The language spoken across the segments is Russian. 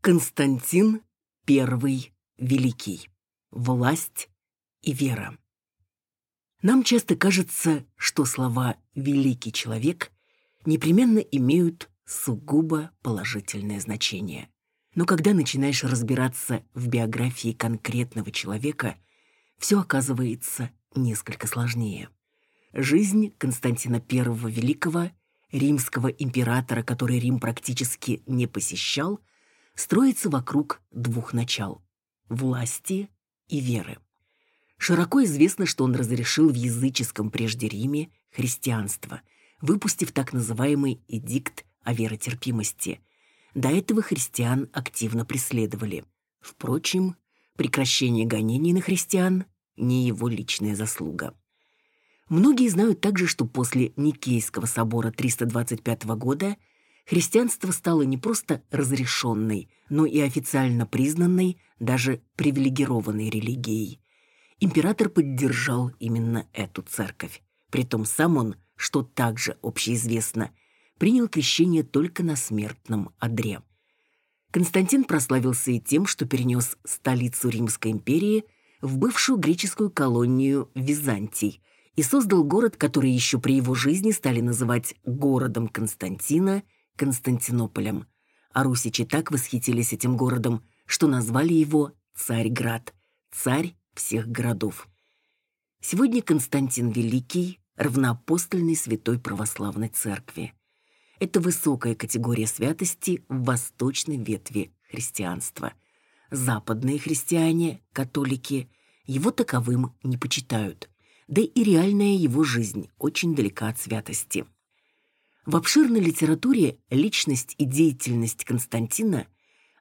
Константин I Великий. Власть и вера. Нам часто кажется, что слова «великий человек» непременно имеют сугубо положительное значение. Но когда начинаешь разбираться в биографии конкретного человека, все оказывается несколько сложнее. Жизнь Константина I Великого, римского императора, который Рим практически не посещал – строится вокруг двух начал – власти и веры. Широко известно, что он разрешил в языческом прежде Риме христианство, выпустив так называемый эдикт о веротерпимости. До этого христиан активно преследовали. Впрочем, прекращение гонений на христиан – не его личная заслуга. Многие знают также, что после Никейского собора 325 года – христианство стало не просто разрешенной, но и официально признанной, даже привилегированной религией. Император поддержал именно эту церковь. Притом сам он, что также общеизвестно, принял крещение только на смертном одре. Константин прославился и тем, что перенес столицу Римской империи в бывшую греческую колонию Византий и создал город, который еще при его жизни стали называть городом Константина – Константинополем. А русичи так восхитились этим городом, что назвали его Царьград, царь всех городов. Сегодня Константин Великий – равноапостольный святой православной церкви. Это высокая категория святости в восточной ветви христианства. Западные христиане, католики, его таковым не почитают. Да и реальная его жизнь очень далека от святости – в обширной литературе личность и деятельность Константина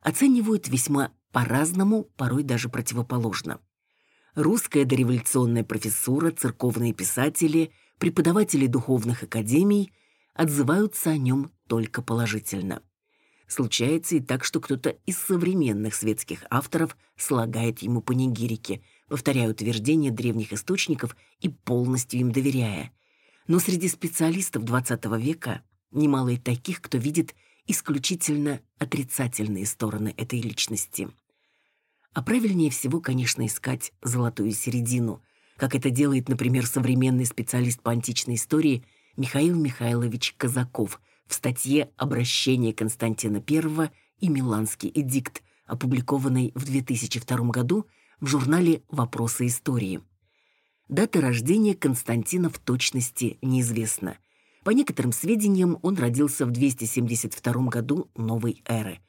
оценивают весьма по-разному, порой даже противоположно. Русская дореволюционная профессура, церковные писатели, преподаватели духовных академий отзываются о нем только положительно. Случается и так, что кто-то из современных светских авторов слагает ему панигирики, повторяя утверждения древних источников и полностью им доверяя – но среди специалистов XX века немало и таких, кто видит исключительно отрицательные стороны этой личности. А правильнее всего, конечно, искать золотую середину, как это делает, например, современный специалист по античной истории Михаил Михайлович Казаков в статье «Обращение Константина I и Миланский эдикт», опубликованной в 2002 году в журнале «Вопросы истории». Дата рождения Константина в точности неизвестна. По некоторым сведениям, он родился в 272 году новой эры.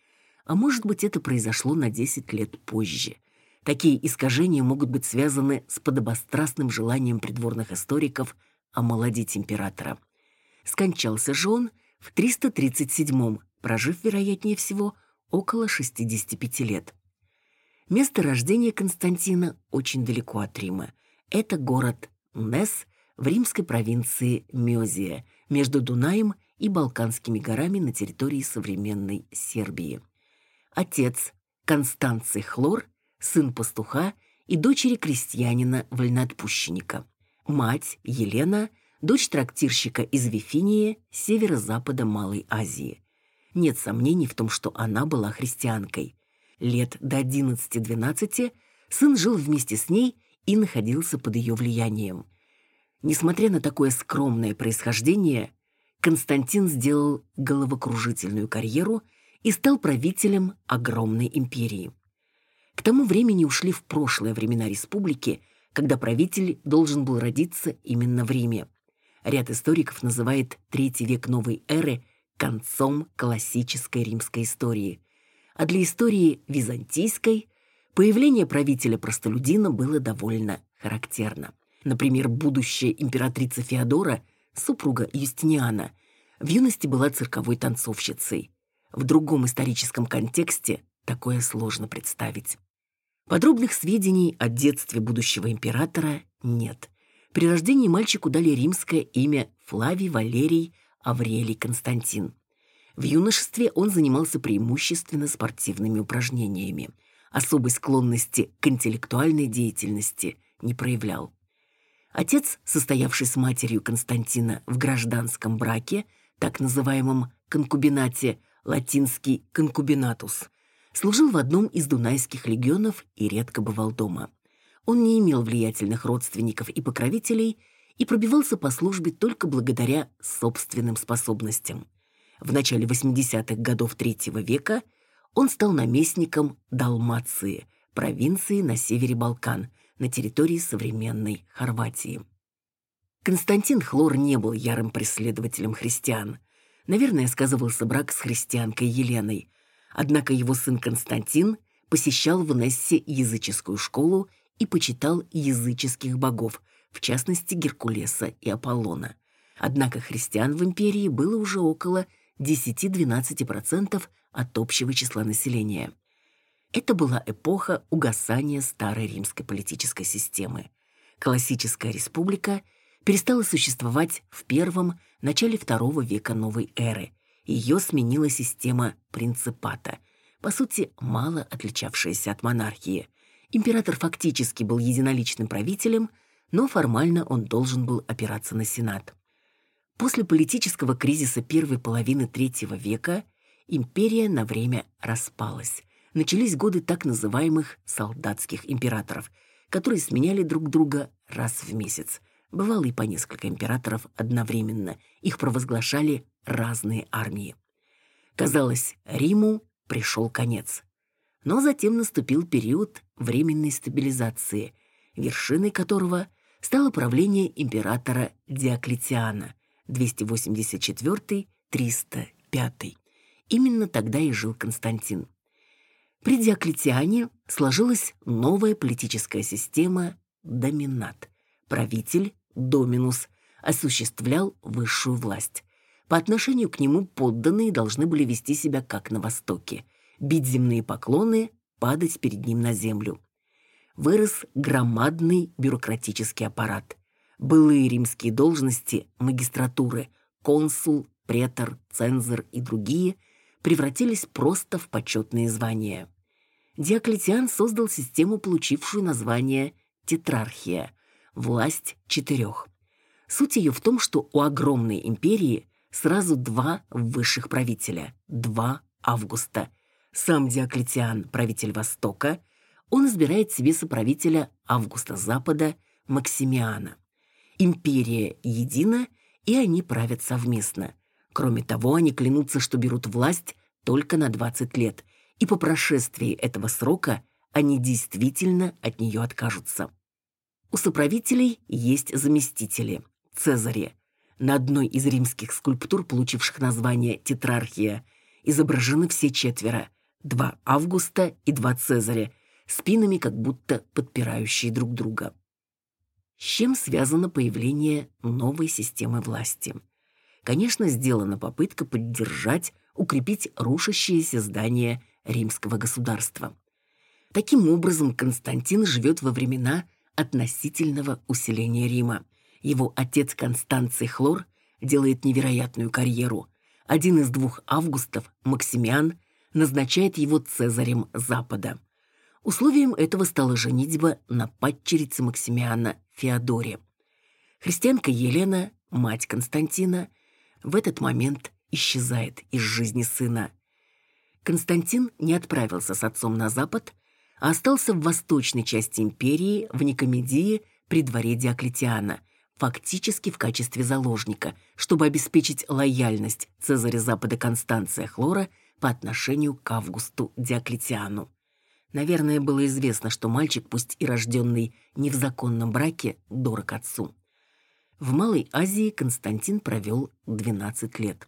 А может быть, это произошло на 10 лет позже. Такие искажения могут быть связаны с подобострастным желанием придворных историков омолодить императора. Скончался же он в 337-м, прожив, вероятнее всего, около 65 лет. Место рождения Константина очень далеко от Рима. Это город Нес в римской провинции Мезия, между Дунаем и Балканскими горами на территории современной Сербии. Отец Констанций Хлор, сын пастуха и дочери крестьянина-вольноотпущенника. Мать Елена, дочь трактирщика из Вифинии, северо-запада Малой Азии. Нет сомнений в том, что она была христианкой. Лет до 11-12 сын жил вместе с ней и находился под ее влиянием. Несмотря на такое скромное происхождение, Константин сделал головокружительную карьеру и стал правителем огромной империи. К тому времени ушли в прошлое времена республики, когда правитель должен был родиться именно в Риме. Ряд историков называет третий век новой эры концом классической римской истории, а для истории византийской Появление правителя-простолюдина было довольно характерно. Например, будущая императрица Феодора, супруга Юстиниана, в юности была цирковой танцовщицей. В другом историческом контексте такое сложно представить. Подробных сведений о детстве будущего императора нет. При рождении мальчику дали римское имя Флавий Валерий Аврелий Константин. В юношестве он занимался преимущественно спортивными упражнениями – особой склонности к интеллектуальной деятельности не проявлял. Отец, состоявший с матерью Константина в гражданском браке, так называемом конкубинате, латинский конкубинатус, Служил в одном из дунайских легионов и редко бывал дома. Он не имел влиятельных родственников и покровителей и пробивался по службе только благодаря собственным способностям. В начале 80-х годов третьего века он стал наместником Далмации, провинции на севере Балкан, на территории современной Хорватии. Константин Хлор не был ярым преследователем христиан. Наверное, сказывался брак с христианкой Еленой. Однако его сын Константин посещал в Нессе языческую школу и почитал языческих богов, в частности Геркулеса и Аполлона. Однако христиан в империи было уже около 10-12% от общего числа населения. Это была эпоха угасания старой римской политической системы. Классическая республика перестала существовать в первом, начале второго века новой эры. Ее сменила система принципата, по сути, мало отличавшаяся от монархии. Император фактически был единоличным правителем, но формально он должен был опираться на Сенат. После политического кризиса первой половины третьего века империя на время распалась. Начались годы так называемых солдатских императоров, которые сменяли друг друга раз в месяц. Бывало и по несколько императоров одновременно. Их провозглашали разные армии. Казалось, Риму пришел конец. Но затем наступил период временной стабилизации, вершиной которого стало правление императора Диоклетиана, 284-305. Именно тогда и жил Константин. При Диоклетиане сложилась новая политическая система доминат. Правитель, доминус, осуществлял высшую власть. По отношению к нему подданные должны были вести себя как на Востоке, бить земные поклоны, падать перед ним на землю. Вырос громадный бюрократический аппарат. Былые римские должности, магистратуры, консул, претор, цензор и другие превратились просто в почетные звания. Диоклетиан создал систему, получившую название тетрархия – власть четырех. Суть ее в том, что у огромной империи сразу два высших правителя, два Августа. Сам Диоклетиан – правитель Востока, он избирает себе соправителя Августа Запада – Максимиана – Империя едина, и они правят совместно. Кроме того, они клянутся, что берут власть только на 20 лет, и по прошествии этого срока они действительно от нее откажутся. У соправителей есть заместители – Цезари. На одной из римских скульптур, получивших название «Тетрархия», изображены все четверо – два Августа и два Цезаря, спинами как будто подпирающие друг друга. С чем связано появление новой системы власти? Конечно, сделана попытка поддержать, укрепить рушащиеся здания римского государства. Таким образом, Константин живет во времена относительного усиления Рима. Его отец Констанций Хлор делает невероятную карьеру. Один из двух августов, Максимиан, назначает его цезарем Запада. Условием этого стала женитьба на падчерице Максимиана Феодоре. Христианка Елена, мать Константина, в этот момент исчезает из жизни сына. Константин не отправился с отцом на запад, а остался в восточной части империи, в Никомедии, при дворе Диоклетиана, фактически в качестве заложника, чтобы обеспечить лояльность Цезаря Запада Констанция Хлора по отношению к Августу Диоклетиану. Наверное, было известно, что мальчик, пусть и рожденный не в законном браке, дорог отцу. В Малой Азии Константин провел 12 лет.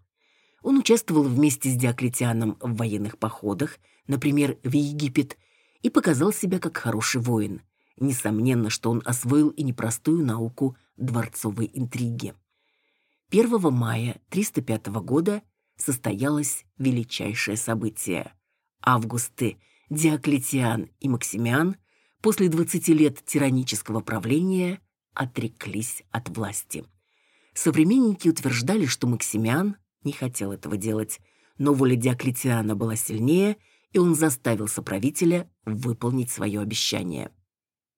Он участвовал вместе с Диоклетианом в военных походах, например, в Египет, и показал себя как хороший воин. Несомненно, что он освоил и непростую науку дворцовой интриги. 1 мая 305 года состоялось величайшее событие. Августы Диоклетиан и Максимиан после 20 лет тиранического правления отреклись от власти. Современники утверждали, что Максимиан не хотел этого делать, но воля Диоклетиана была сильнее, и он заставил соправителя выполнить свое обещание.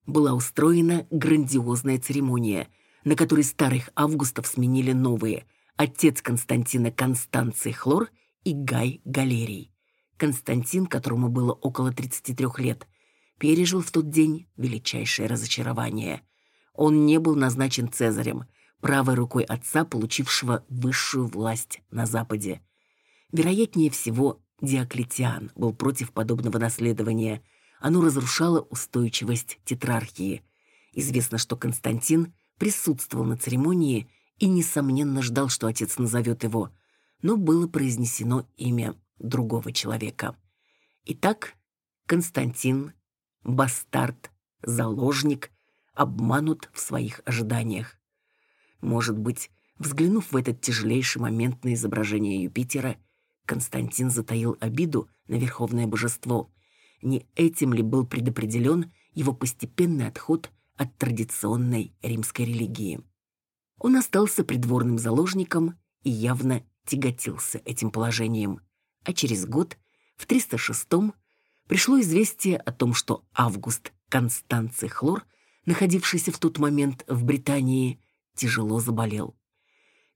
Была устроена грандиозная церемония, на которой старых августов сменили новые – отец Константина Констанций Хлор и Гай Галерий. Константин, которому было около 33 лет, пережил в тот день величайшее разочарование. Он не был назначен Цезарем, правой рукой отца, получившего высшую власть на Западе. Вероятнее всего, Диоклетиан был против подобного наследования. Оно разрушало устойчивость тетрархии. Известно, что Константин присутствовал на церемонии и, несомненно, ждал, что отец назовет его, но было произнесено имя другого человека. Итак, Константин, бастард, заложник, обманут в своих ожиданиях. Может быть, взглянув в этот тяжелейший момент на изображение Юпитера, Константин затаил обиду на верховное божество. Не этим ли был предопределен его постепенный отход от традиционной римской религии? Он остался придворным заложником и явно тяготился этим положением. А через год, в 306-м, пришло известие о том, что Август Констанций Хлор, находившийся в тот момент в Британии, тяжело заболел.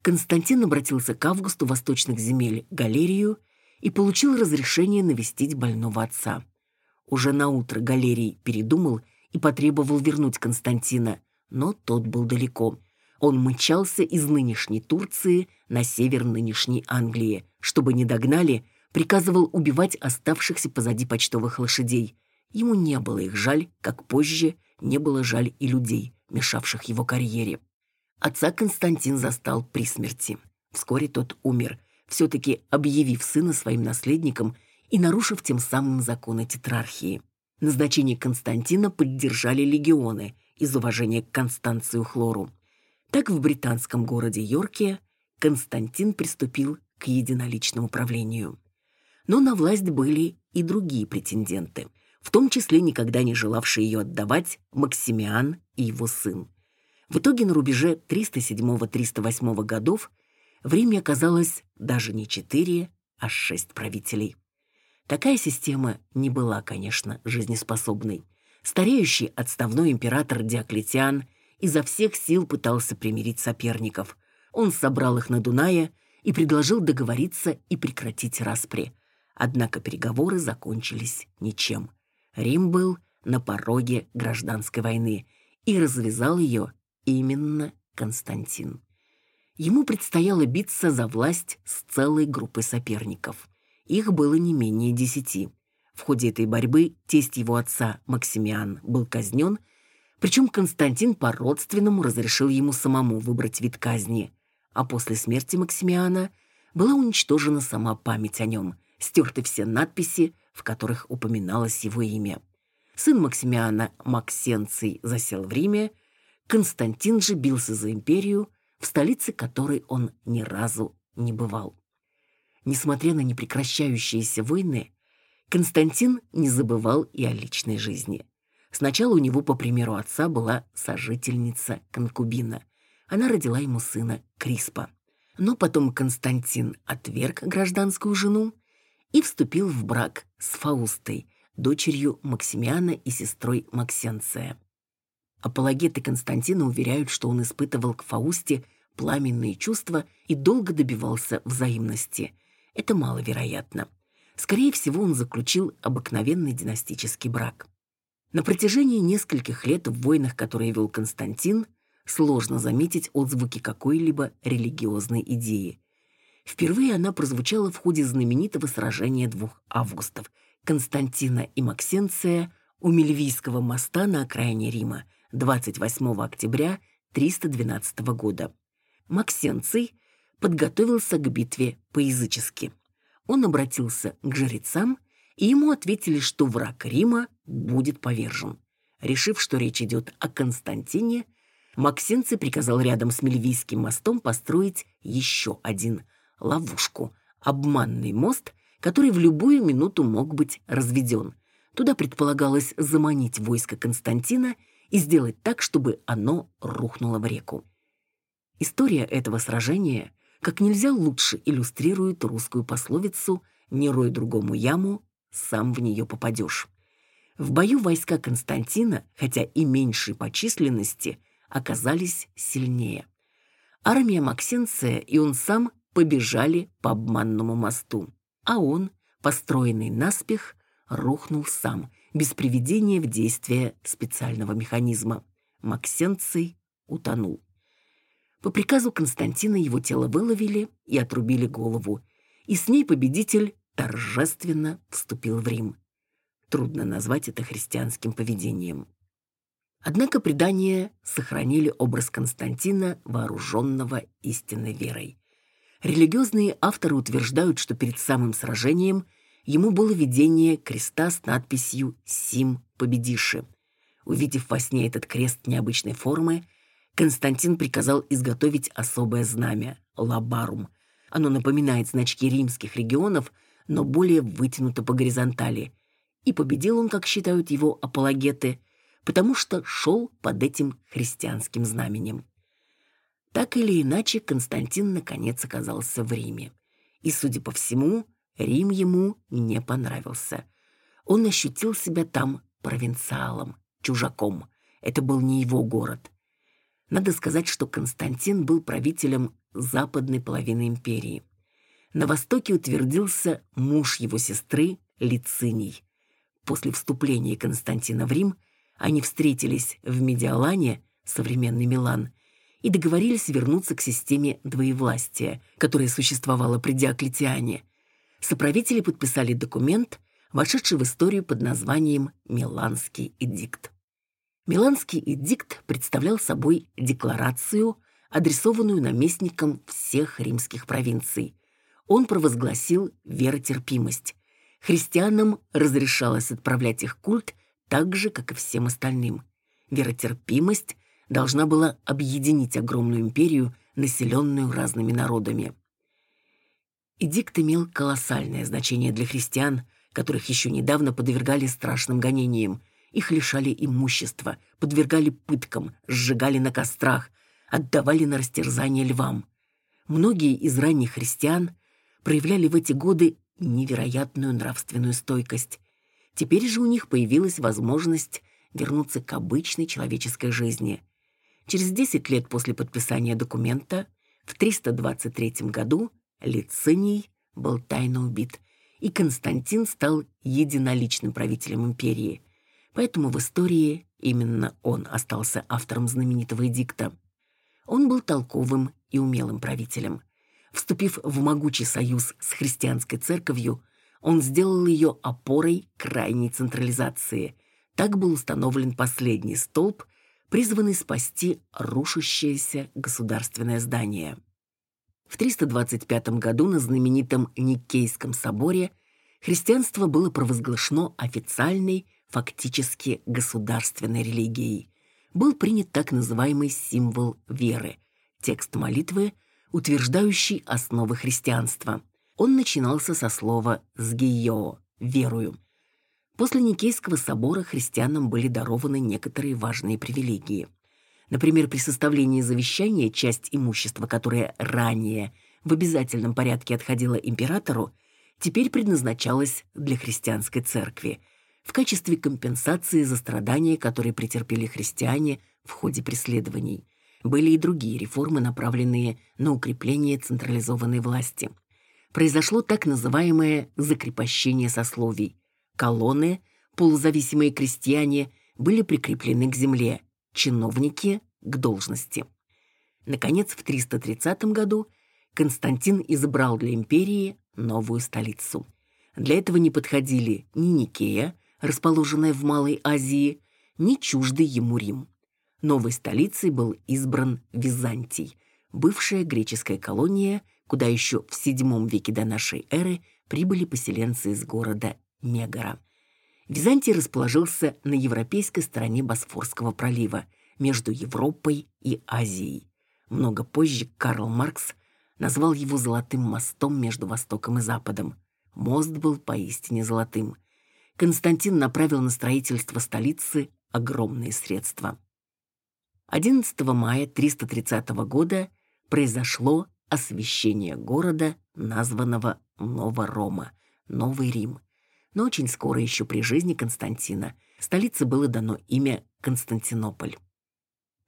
Константин обратился к Августу восточных земель Галерию и получил разрешение навестить больного отца. Уже на утро Галерий передумал и потребовал вернуть Константина, но тот был далеко. Он мчался из нынешней Турции на север нынешней Англии. Чтобы не догнали, приказывал убивать оставшихся позади почтовых лошадей. Ему не было их жаль, как позже не было жаль и людей, мешавших его карьере. Отца Константин застал при смерти. Вскоре тот умер, все-таки объявив сына своим наследником и нарушив тем самым законы тетрархии. Назначение Константина поддержали легионы из уважения к Констанцию Хлору. Так в британском городе Йорке Константин приступил к единоличному правлению. Но на власть были и другие претенденты, в том числе никогда не желавшие ее отдавать Максимиан и его сын. В итоге на рубеже 307-308 годов в Риме оказалось даже не четыре, а шесть правителей. Такая система не была, конечно, жизнеспособной. Стареющий отставной император Диоклетиан изо всех сил пытался примирить соперников. Он собрал их на Дунае и предложил договориться и прекратить распри. Однако переговоры закончились ничем. Рим был на пороге гражданской войны и развязал ее именно Константин. Ему предстояло биться за власть с целой группой соперников. Их было не менее десяти. В ходе этой борьбы тесть его отца Максимиан был казнен, причем Константин по-родственному разрешил ему самому выбрать вид казни, а после смерти Максимиана была уничтожена сама память о нем, стерты все надписи, в которых упоминалось его имя. Сын Максимиана Максенций засел в Риме, Константин же бился за империю, в столице которой он ни разу не бывал. Несмотря на непрекращающиеся войны, Константин не забывал и о личной жизни. Сначала у него, по примеру отца, была сожительница конкубина. Она родила ему сына Криспа. Но потом Константин отверг гражданскую жену и вступил в брак с Фаустой, дочерью Максимиана и сестрой Максенция. Апологеты Константина уверяют, что он испытывал к Фаусте пламенные чувства и долго добивался взаимности. Это маловероятно. Скорее всего, он заключил обыкновенный династический брак. На протяжении нескольких лет в войнах, которые вел Константин, сложно заметить отзвуки какой-либо религиозной идеи. Впервые она прозвучала в ходе знаменитого сражения двух августов – Константина и Максенция у Мельвийского моста на окраине Рима – 28 октября 312 года. Максенций подготовился к битве по-язычески. Он обратился к жрецам, и ему ответили, что враг Рима будет повержен. Решив, что речь идет о Константине, Максенций приказал рядом с Мельвийским мостом построить еще один – ловушку, обманный мост, который в любую минуту мог быть разведен. Туда предполагалось заманить войско Константина – и сделать так, чтобы оно рухнуло в реку. История этого сражения как нельзя лучше иллюстрирует русскую пословицу «Не рой другому яму, сам в нее попадешь». В бою войска Константина, хотя и меньшие по численности, оказались сильнее. Армия Максенция и он сам побежали по обманному мосту, а он, построенный наспех, рухнул сам, без приведения в действие специального механизма. Максенций утонул. По приказу Константина его тело выловили и отрубили голову, и с ней победитель торжественно вступил в Рим. Трудно назвать это христианским поведением. Однако предания сохранили образ Константина, вооруженного истинной верой. Религиозные авторы утверждают, что перед самым сражением ему было видение креста с надписью «Сим победиши». Увидев во сне этот крест необычной формы, Константин приказал изготовить особое знамя – лабарум. Оно напоминает значки римских регионов, но более вытянуто по горизонтали. И победил он, как считают его апологеты, потому что шел под этим христианским знаменем. Так или иначе, Константин наконец оказался в Риме. И, судя по всему, Рим ему не понравился. Он ощутил себя там провинциалом, чужаком. Это был не его город. Надо сказать, что Константин был правителем западной половины империи. На востоке утвердился муж его сестры Лициний. После вступления Константина в Рим они встретились в Медиалане, современный Милан, и договорились вернуться к системе двоевластия, которая существовала при Диоклетиане. Соправители подписали документ, вошедший в историю под названием «Миланский эдикт». Миланский эдикт представлял собой декларацию, адресованную наместникам всех римских провинций. Он провозгласил веротерпимость. Христианам разрешалось отправлять их культ так же, как и всем остальным. Веротерпимость должна была объединить огромную империю, населенную разными народами. Эдикт имел колоссальное значение для христиан, которых еще недавно подвергали страшным гонениям – их лишали имущества, подвергали пыткам, сжигали на кострах, отдавали на растерзание львам. Многие из ранних христиан проявляли в эти годы невероятную нравственную стойкость. Теперь же у них появилась возможность вернуться к обычной человеческой жизни. Через 10 лет после подписания документа, в 323 году, Лициний был тайно убит, и Константин стал единоличным правителем империи. Поэтому в истории именно он остался автором знаменитого эдикта. Он был толковым и умелым правителем. Вступив в могучий союз с христианской церковью, он сделал ее опорой крайней централизации. Так был установлен последний столб, призванный спасти рушащееся государственное здание. В 325 году на знаменитом Никейском соборе христианство было провозглашено официальной фактически государственной религией, был принят так называемый символ веры, текст молитвы, утверждающий основы христианства. Он начинался со слова «сгио» — «верую». После Никейского собора христианам были дарованы некоторые важные привилегии. Например, при составлении завещания часть имущества, которое ранее в обязательном порядке отходила императору, теперь предназначалась для христианской церкви – в качестве компенсации за страдания, которые претерпели христиане в ходе преследований. Были и другие реформы, направленные на укрепление централизованной власти. Произошло так называемое закрепощение сословий. Колонны, полузависимые крестьяне, были прикреплены к земле, чиновники – к должности. Наконец, в 330 году Константин избрал для империи новую столицу. Для этого не подходили ни Никея, расположенная в Малой Азии, не чуждый ему Рим. Новой столицей был избран Византий, бывшая греческая колония, куда еще в VII веке до нашей эры прибыли поселенцы из города Мегара. Византий расположился на европейской стороне Босфорского пролива, между Европой и Азией. Много позже Карл Маркс назвал его «золотым мостом между Востоком и Западом». Мост был поистине золотым. Константин направил на строительство столицы огромные средства. 11 мая 330 года произошло освящение города, названного Нова-Рома, Новый Рим. Но очень скоро, еще при жизни Константина, столице было дано имя Константинополь.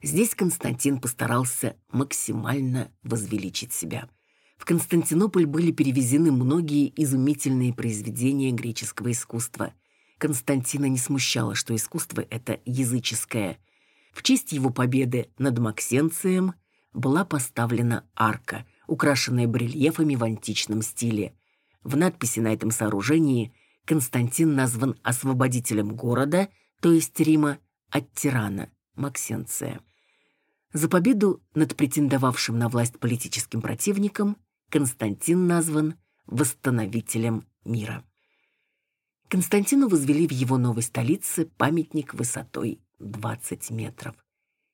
Здесь Константин постарался максимально возвеличить себя. В Константинополь были перевезены многие изумительные произведения греческого искусства. Константина не смущало, что искусство это языческое. В честь его победы над Максенцием была поставлена арка, украшенная барельефами в античном стиле. В надписи на этом сооружении Константин назван освободителем города, то есть Рима, от тирана Максенция. За победу над претендовавшим на власть политическим противником Константин назван восстановителем мира. Константину возвели в его новой столице памятник высотой 20 метров.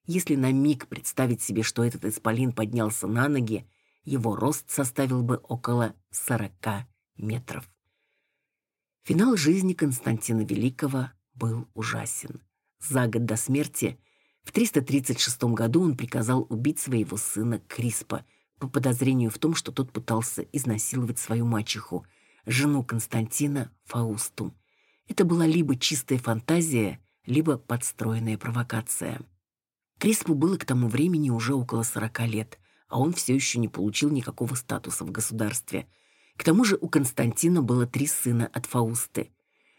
Если на миг представить себе, что этот исполин поднялся на ноги, его рост составил бы около 40 метров. Финал жизни Константина Великого был ужасен. За год до смерти в 336 году он приказал убить своего сына Криспа по подозрению в том, что тот пытался изнасиловать свою мачеху, жену Константина Фаусту. Это была либо чистая фантазия, либо подстроенная провокация. Криспу было к тому времени уже около 40 лет, а он все еще не получил никакого статуса в государстве. К тому же у Константина было три сына от Фаусты.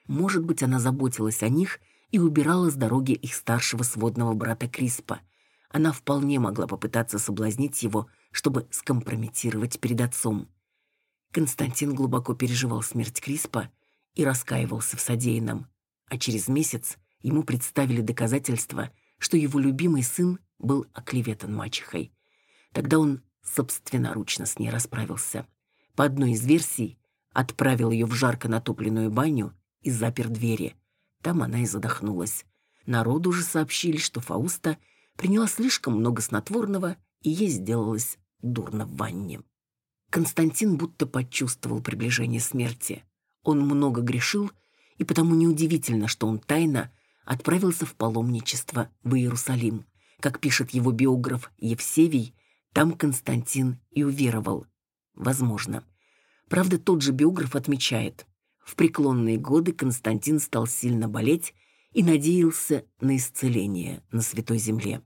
Может быть, она заботилась о них – и убирала с дороги их старшего сводного брата Криспа. Она вполне могла попытаться соблазнить его, чтобы скомпрометировать перед отцом. Константин глубоко переживал смерть Криспа и раскаивался в содеянном, а через месяц ему представили доказательства, что его любимый сын был оклеветан мачехой. Тогда он собственноручно с ней расправился. По одной из версий, отправил ее в жарко натопленную баню и запер двери – там она и задохнулась. Народу же сообщили, что Фауста приняла слишком много снотворного, и ей сделалось дурно в ванне. Константин будто почувствовал приближение смерти. Он много грешил, и потому неудивительно, что он тайно отправился в паломничество в Иерусалим. Как пишет его биограф Евсевий, там Константин и уверовал. Возможно. Правда, тот же биограф отмечает, в преклонные годы Константин стал сильно болеть и надеялся на исцеление на Святой Земле.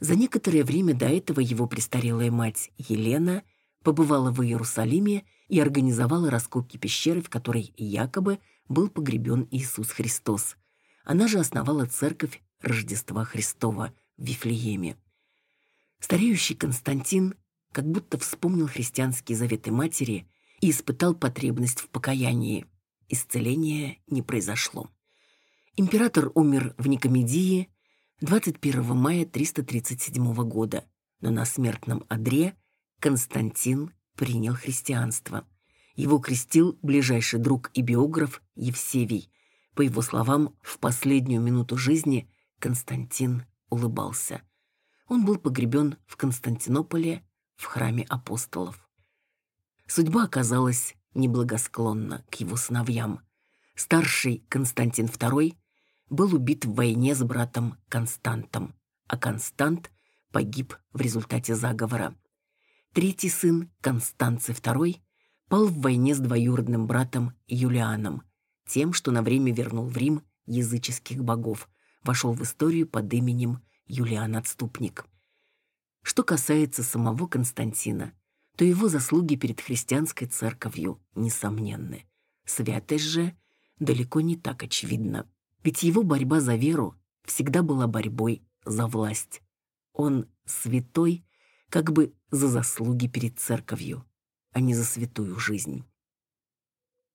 За некоторое время до этого его престарелая мать Елена побывала в Иерусалиме и организовала раскопки пещеры, в которой якобы был погребен Иисус Христос. Она же основала церковь Рождества Христова в Вифлееме. Стареющий Константин как будто вспомнил христианские заветы матери – и испытал потребность в покаянии. Исцеления не произошло. Император умер в Никомедии 21 мая 337 года, но на смертном одре Константин принял христианство. Его крестил ближайший друг и биограф Евсевий. По его словам, в последнюю минуту жизни Константин улыбался. Он был погребен в Константинополе в храме апостолов. Судьба оказалась неблагосклонна к его сыновьям. Старший Константин II был убит в войне с братом Константом, а Констант погиб в результате заговора. Третий сын, Констанций II, пал в войне с двоюродным братом Юлианом, тем, что на время вернул в Рим языческих богов, вошел в историю под именем Юлиан Отступник. Что касается самого Константина, то его заслуги перед христианской церковью несомненны. Святость же далеко не так очевидна. Ведь его борьба за веру всегда была борьбой за власть. Он святой как бы за заслуги перед церковью, а не за святую жизнь.